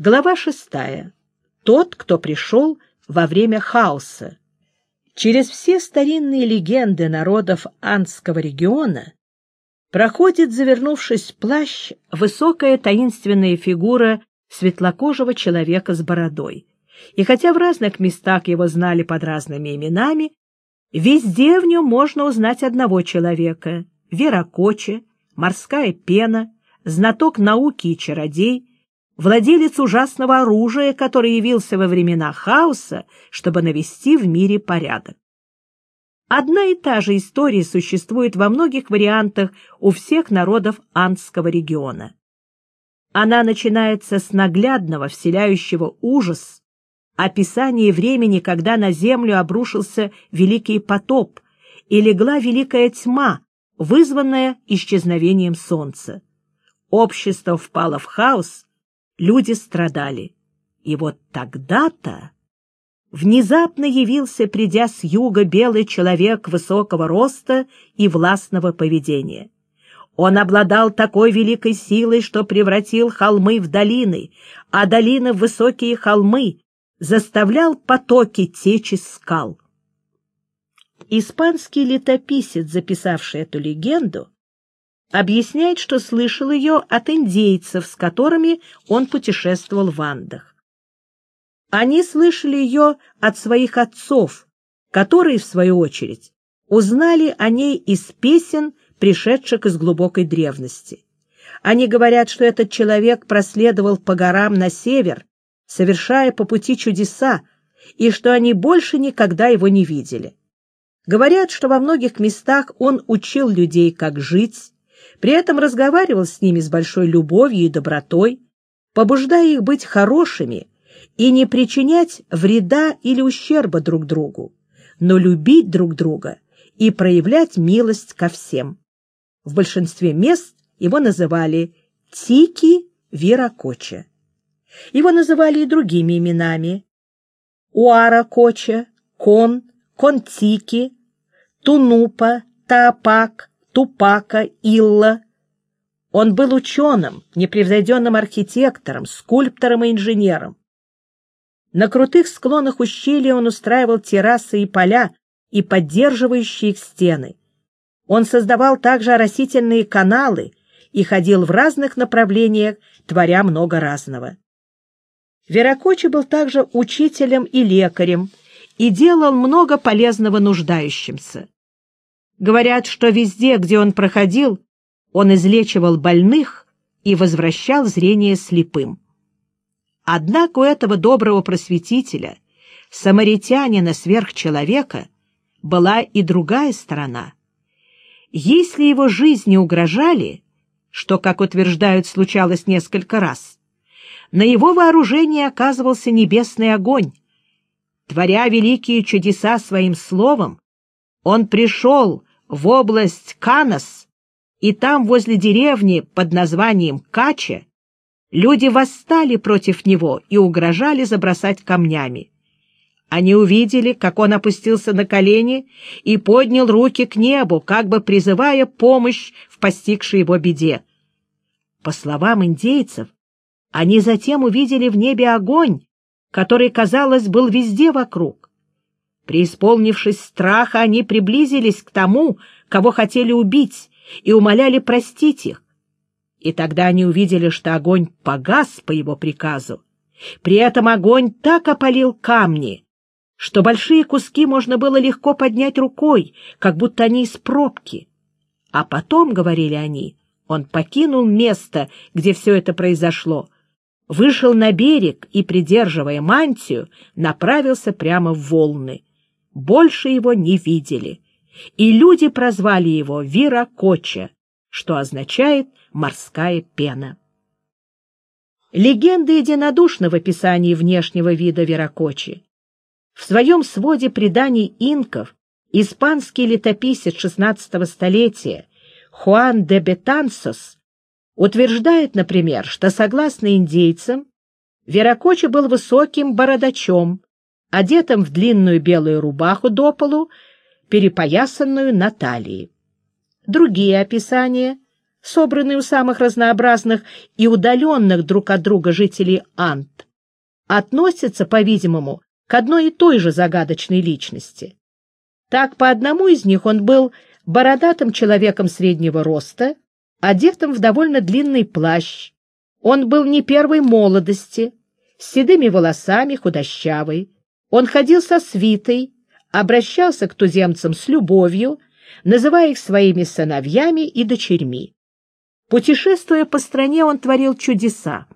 Глава шестая. Тот, кто пришел во время хаоса. Через все старинные легенды народов Андского региона проходит, завернувшись в плащ, высокая таинственная фигура светлокожего человека с бородой. И хотя в разных местах его знали под разными именами, везде в нем можно узнать одного человека — Веракоче, морская пена, знаток науки и чародей, владелец ужасного оружия, который явился во времена хаоса, чтобы навести в мире порядок. Одна и та же история существует во многих вариантах у всех народов Андского региона. Она начинается с наглядного, вселяющего ужас, описания времени, когда на землю обрушился великий потоп и легла великая тьма, вызванная исчезновением солнца. Общество впало в хаос, люди страдали. И вот тогда-то внезапно явился, придя с юга, белый человек высокого роста и властного поведения. Он обладал такой великой силой, что превратил холмы в долины, а долины в высокие холмы, заставлял потоки течь из скал. Испанский летописец, записавший эту легенду, объясняет, что слышал ее от индейцев, с которыми он путешествовал в Андах. Они слышали ее от своих отцов, которые, в свою очередь, узнали о ней из песен, пришедших из глубокой древности. Они говорят, что этот человек проследовал по горам на север, совершая по пути чудеса, и что они больше никогда его не видели. Говорят, что во многих местах он учил людей, как жить, при этом разговаривал с ними с большой любовью и добротой, побуждая их быть хорошими и не причинять вреда или ущерба друг другу, но любить друг друга и проявлять милость ко всем. В большинстве мест его называли Тики Виракоча. Его называли и другими именами — Уаракоча, Кон, Контики, Тунупа, Таапак, Тупака, Илла. Он был ученым, непревзойденным архитектором, скульптором и инженером. На крутых склонах ущелья он устраивал террасы и поля и поддерживающие их стены. Он создавал также оросительные каналы и ходил в разных направлениях, творя много разного. Веракочи был также учителем и лекарем и делал много полезного нуждающимся. Говорят, что везде, где он проходил, он излечивал больных и возвращал зрение слепым. Однако у этого доброго просветителя, самаритянина сверхчеловека, была и другая сторона. Если его жизни угрожали, что, как утверждают, случалось несколько раз, на его вооружении оказывался небесный огонь. Творя великие чудеса своим словом, он пришел в область Канас, и там, возле деревни под названием Кача, люди восстали против него и угрожали забросать камнями. Они увидели, как он опустился на колени и поднял руки к небу, как бы призывая помощь в постигшей его беде. По словам индейцев, они затем увидели в небе огонь, который, казалось, был везде вокруг. Преисполнившись страха, они приблизились к тому, кого хотели убить, и умоляли простить их. И тогда они увидели, что огонь погас по его приказу. При этом огонь так опалил камни, что большие куски можно было легко поднять рукой, как будто они из пробки. А потом, — говорили они, — он покинул место, где все это произошло, вышел на берег и, придерживая мантию, направился прямо в волны больше его не видели, и люди прозвали его Виракоча, что означает «морская пена». Легенда единодушна в описании внешнего вида Веракочи. В своем своде преданий инков испанский летописец XVI столетия Хуан де Бетансос утверждает, например, что, согласно индейцам, Веракочи был высоким бородачом, одетым в длинную белую рубаху до полу, перепоясанную на талии. Другие описания собранный у самых разнообразных и удаленных друг от друга жителей Ант, относятся, по-видимому, к одной и той же загадочной личности. Так, по одному из них он был бородатым человеком среднего роста, одетым в довольно длинный плащ. Он был не первой молодости, с седыми волосами, худощавый. Он ходил со свитой, обращался к туземцам с любовью, называя их своими сыновьями и дочерьми. Путешествуя по стране, он творил чудеса.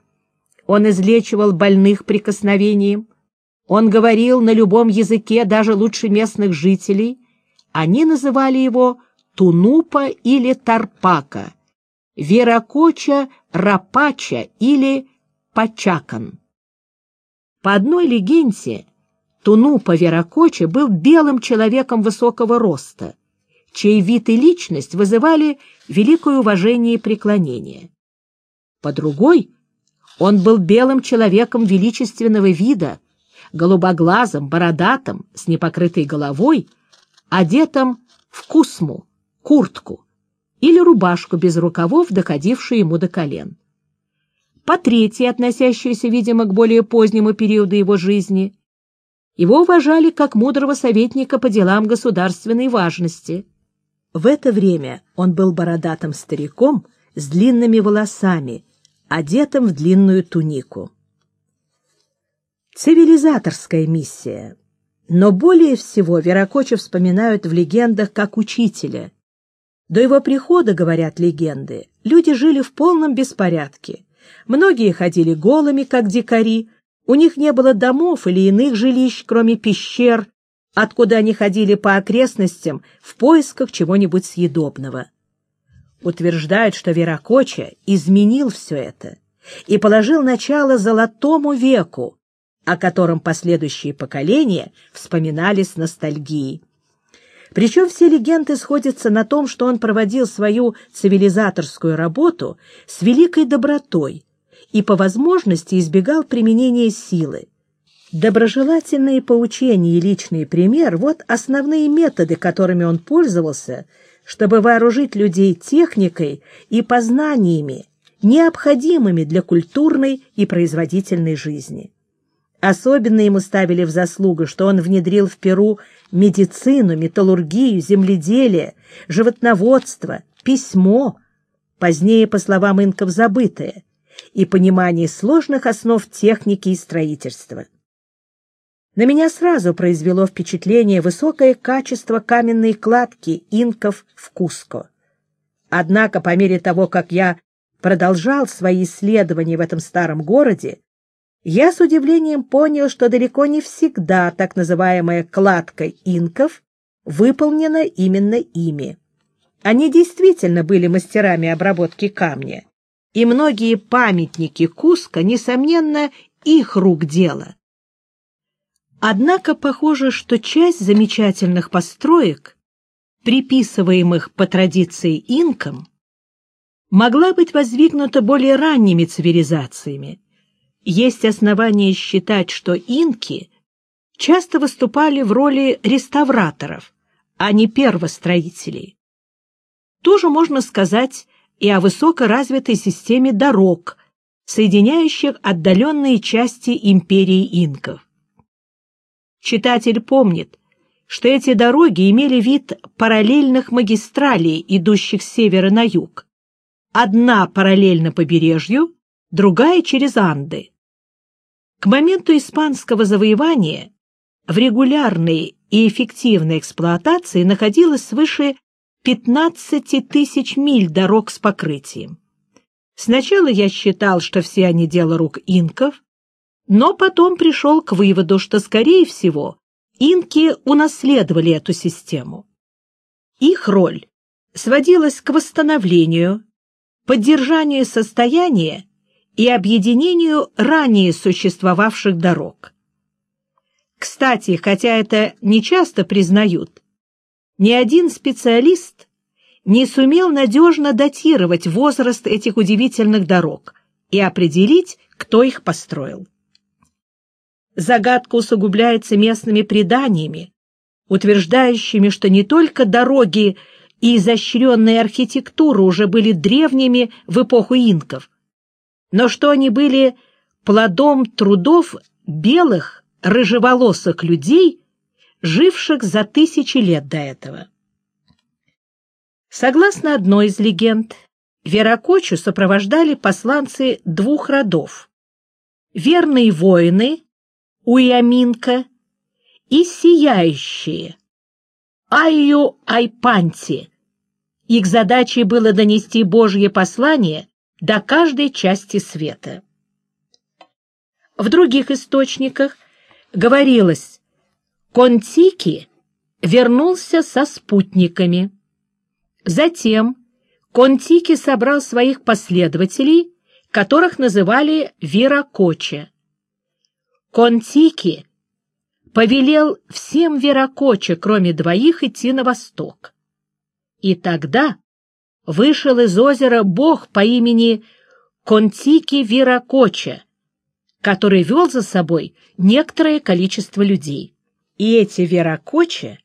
Он излечивал больных прикосновением, он говорил на любом языке, даже лучше местных жителей. Они называли его Тунупа или Тарпака, Веракоча Рапача или Пачакан. По одной легенде, Тунупа Веракоча был белым человеком высокого роста, чей вид и личность вызывали великое уважение и преклонение. По другой, он был белым человеком величественного вида, голубоглазым, бородатым, с непокрытой головой, одетым в кусму, куртку или рубашку без рукавов, доходившую ему до колен. По третьей, относящейся, видимо, к более позднему периоду его жизни, его уважали как мудрого советника по делам государственной важности. В это время он был бородатым стариком с длинными волосами, одетым в длинную тунику. Цивилизаторская миссия. Но более всего Веракоча вспоминают в легендах как учителя. До его прихода, говорят легенды, люди жили в полном беспорядке. Многие ходили голыми, как дикари, у них не было домов или иных жилищ, кроме пещер, откуда они ходили по окрестностям в поисках чего-нибудь съедобного. Утверждают, что Веракоча изменил все это и положил начало золотому веку, о котором последующие поколения вспоминали с ностальгией. Причем все легенды сходятся на том, что он проводил свою цивилизаторскую работу с великой добротой и по возможности избегал применения силы. Доброжелательные поучения и личный пример – вот основные методы, которыми он пользовался, чтобы вооружить людей техникой и познаниями, необходимыми для культурной и производительной жизни. Особенно ему ставили в заслугу, что он внедрил в Перу медицину, металлургию, земледелие, животноводство, письмо, позднее, по словам инков, забытое, и понимание сложных основ техники и строительства. На меня сразу произвело впечатление высокое качество каменной кладки инков в Куско. Однако по мере того, как я продолжал свои исследования в этом старом городе, я с удивлением понял, что далеко не всегда так называемая кладка инков выполнена именно ими. Они действительно были мастерами обработки камня, и многие памятники Куска, несомненно, их рук дело. Однако похоже, что часть замечательных построек, приписываемых по традиции инкам, могла быть воздвигнута более ранними цивилизациями, есть основания считать, что инки часто выступали в роли реставраторов, а не первостроителей. Тоже можно сказать и о высокоразвитой системе дорог, соединяющих отдаленные части империи инков. Читатель помнит, что эти дороги имели вид параллельных магистралей, идущих с севера на юг. Одна параллельно побережью, другая через Анды. К моменту испанского завоевания в регулярной и эффективной эксплуатации находилось свыше 15 тысяч миль дорог с покрытием. Сначала я считал, что все они дело рук инков, но потом пришел к выводу, что, скорее всего, инки унаследовали эту систему. Их роль сводилась к восстановлению, поддержанию состояния и объединению ранее существовавших дорог. Кстати, хотя это не часто признают, ни один специалист не сумел надежно датировать возраст этих удивительных дорог и определить, кто их построил. Загадка усугубляется местными преданиями, утверждающими, что не только дороги и изощренная архитектура уже были древними в эпоху инков, но что они были плодом трудов белых, рыжеволосых людей, живших за тысячи лет до этого. Согласно одной из легенд, Веракочу сопровождали посланцы двух родов — верные воины, Уяминка, и сияющие, Айю Айпанти. Их задачей было донести Божье послание до каждой части света. В других источниках говорилось, Контики вернулся со спутниками. Затем Контики собрал своих последователей, которых называли Веракоче. Контики повелел всем Веракоче, кроме двоих, идти на восток. И тогда вышел из озера бог по имени Контики Веракоче, который вел за собой некоторое количество людей. И эти Веракоче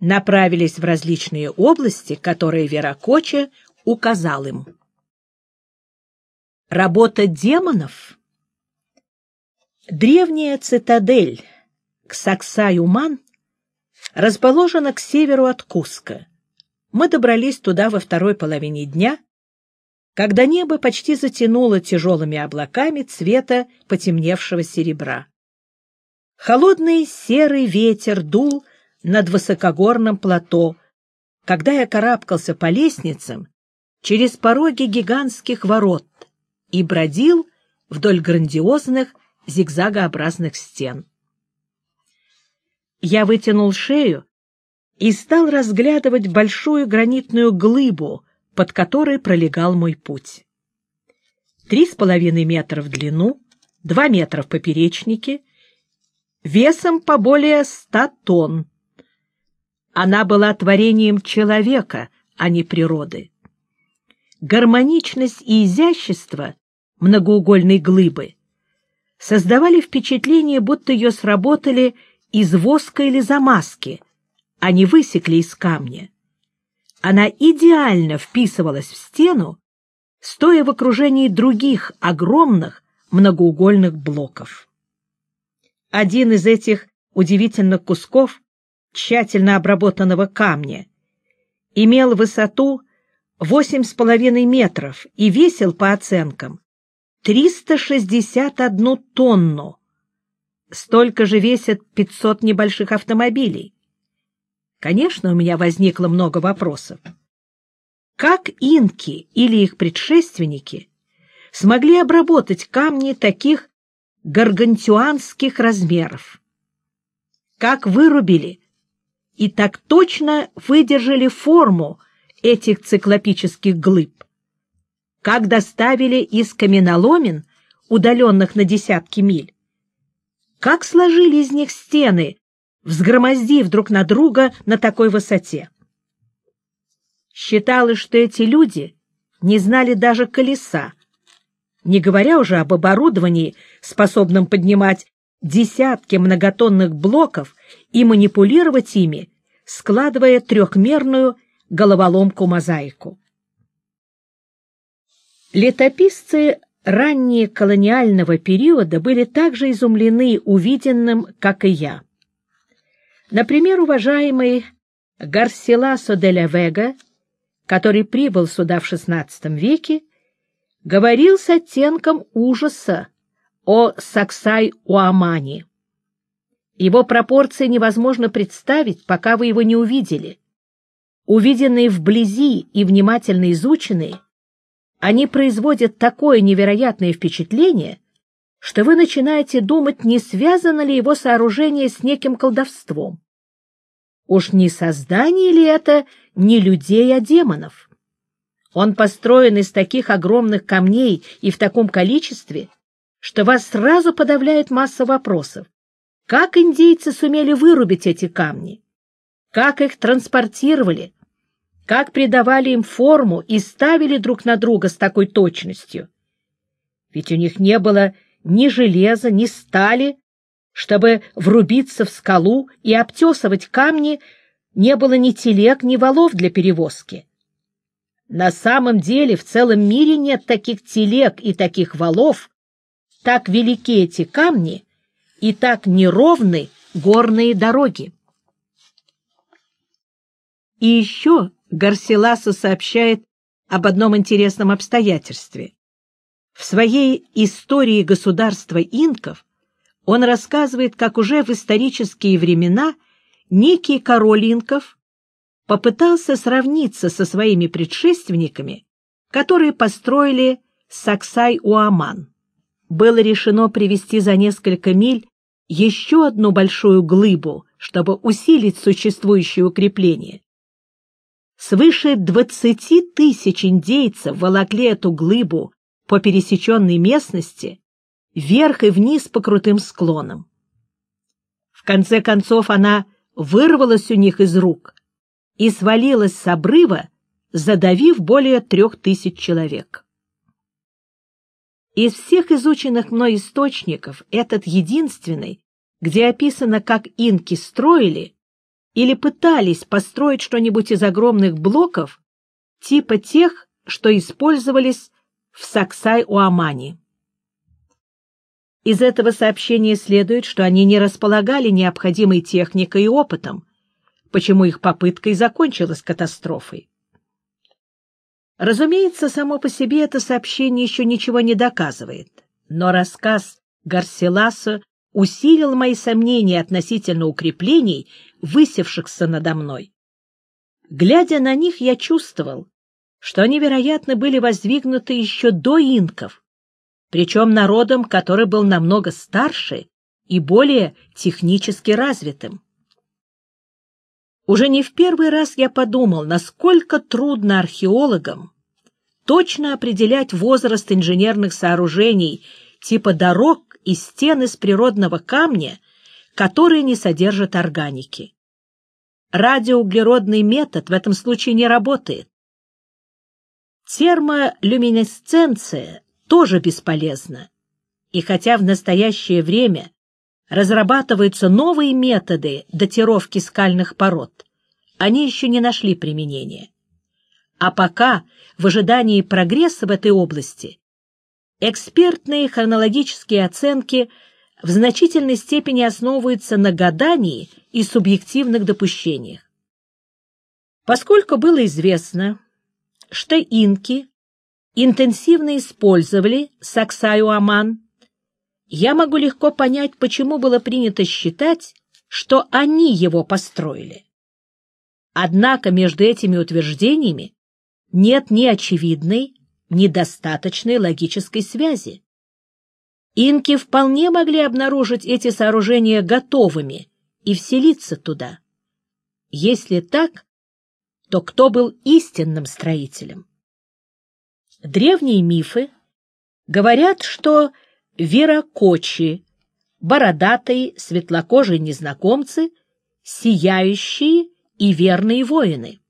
направились в различные области, которые Веракоче указал им. Работа демонов Древняя цитадель Ксаксаюман расположена к северу от Куска. Мы добрались туда во второй половине дня, когда небо почти затянуло тяжелыми облаками цвета потемневшего серебра. Холодный серый ветер дул над высокогорным плато, когда я карабкался по лестницам через пороги гигантских ворот и бродил вдоль грандиозных зигзагообразных стен. Я вытянул шею и стал разглядывать большую гранитную глыбу, под которой пролегал мой путь. Три с половиной метра в длину, два метра в поперечнике, весом по более ста тонн. Она была творением человека, а не природы. Гармоничность и изящество многоугольной глыбы создавали впечатление, будто ее сработали из воска или замазки, а не высекли из камня. Она идеально вписывалась в стену, стоя в окружении других огромных многоугольных блоков. Один из этих удивительных кусков тщательно обработанного камня имел высоту восемь с половиной метров и весил, по оценкам, 361 тонну. Столько же весят 500 небольших автомобилей. Конечно, у меня возникло много вопросов. Как инки или их предшественники смогли обработать камни таких гаргантюанских размеров? Как вырубили и так точно выдержали форму этих циклопических глыб? как доставили из каменоломен, удаленных на десятки миль, как сложили из них стены, взгромоздив друг на друга на такой высоте. Считалось, что эти люди не знали даже колеса, не говоря уже об оборудовании, способном поднимать десятки многотонных блоков и манипулировать ими, складывая трехмерную головоломку-мозаику. Летописцы ранние колониального периода были также изумлены увиденным, как и я. Например, уважаемый Гарсиласо де ла Вега, который прибыл сюда в XVI веке, говорил с оттенком ужаса о Саксай-Уамане. Его пропорции невозможно представить, пока вы его не увидели. Увиденные вблизи и внимательно изученные, они производят такое невероятное впечатление, что вы начинаете думать, не связано ли его сооружение с неким колдовством. Уж не создание ли это не людей, а демонов? Он построен из таких огромных камней и в таком количестве, что вас сразу подавляет масса вопросов. Как индейцы сумели вырубить эти камни? Как их транспортировали? как придавали им форму и ставили друг на друга с такой точностью. Ведь у них не было ни железа, ни стали, чтобы врубиться в скалу и обтесывать камни не было ни телег, ни валов для перевозки. На самом деле в целом мире нет таких телег и таких валов, так велики эти камни и так неровны горные дороги. И еще Гарсиласа сообщает об одном интересном обстоятельстве. В своей «Истории государства инков» он рассказывает, как уже в исторические времена некий король инков попытался сравниться со своими предшественниками, которые построили Саксай-Уаман. Было решено привести за несколько миль еще одну большую глыбу, чтобы усилить существующее укрепление. Свыше двадцати тысяч индейцев волокли эту глыбу по пересеченной местности вверх и вниз по крутым склонам. В конце концов она вырвалась у них из рук и свалилась с обрыва, задавив более трех тысяч человек. Из всех изученных мной источников этот единственный, где описано, как инки строили или пытались построить что-нибудь из огромных блоков, типа тех, что использовались в Саксай-Уамане. Из этого сообщения следует, что они не располагали необходимой техникой и опытом, почему их попытка и закончилась катастрофой. Разумеется, само по себе это сообщение еще ничего не доказывает, но рассказ Гарселаса усилил мои сомнения относительно укреплений, высевшихся надо мной. Глядя на них, я чувствовал, что они, вероятно, были воздвигнуты еще до инков, причем народом, который был намного старше и более технически развитым. Уже не в первый раз я подумал, насколько трудно археологам точно определять возраст инженерных сооружений типа дорог и стен из природного камня, которые не содержат органики. Радиоуглеродный метод в этом случае не работает. Термолюминесценция тоже бесполезна. И хотя в настоящее время разрабатываются новые методы датировки скальных пород. Они еще не нашли применения. А пока, в ожидании прогресса в этой области, экспертные хронологические оценки в значительной степени основываются на гадании и субъективных допущениях. Поскольку было известно, что инки интенсивно использовали Саксаю-Аман я могу легко понять, почему было принято считать, что они его построили. Однако между этими утверждениями нет ни очевидной, ни достаточной логической связи. Инки вполне могли обнаружить эти сооружения готовыми и вселиться туда. Если так, то кто был истинным строителем? Древние мифы говорят, что веракочи, бородатые светлокожие незнакомцы, сияющие и верные воины.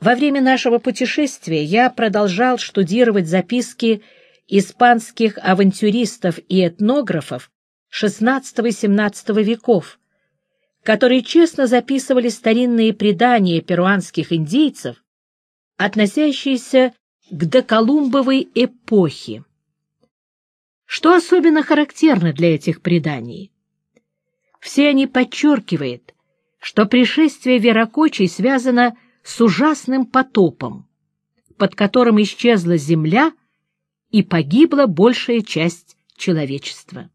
Во время нашего путешествия я продолжал штудировать записки испанских авантюристов и этнографов XVI и XVII веков, которые честно записывали старинные предания перуанских индейцев, относящиеся к доколумбовой эпохе. Что особенно характерно для этих преданий? Все они подчеркивают, что пришествие Веракочей связано с ужасным потопом, под которым исчезла земля и погибла большая часть человечества.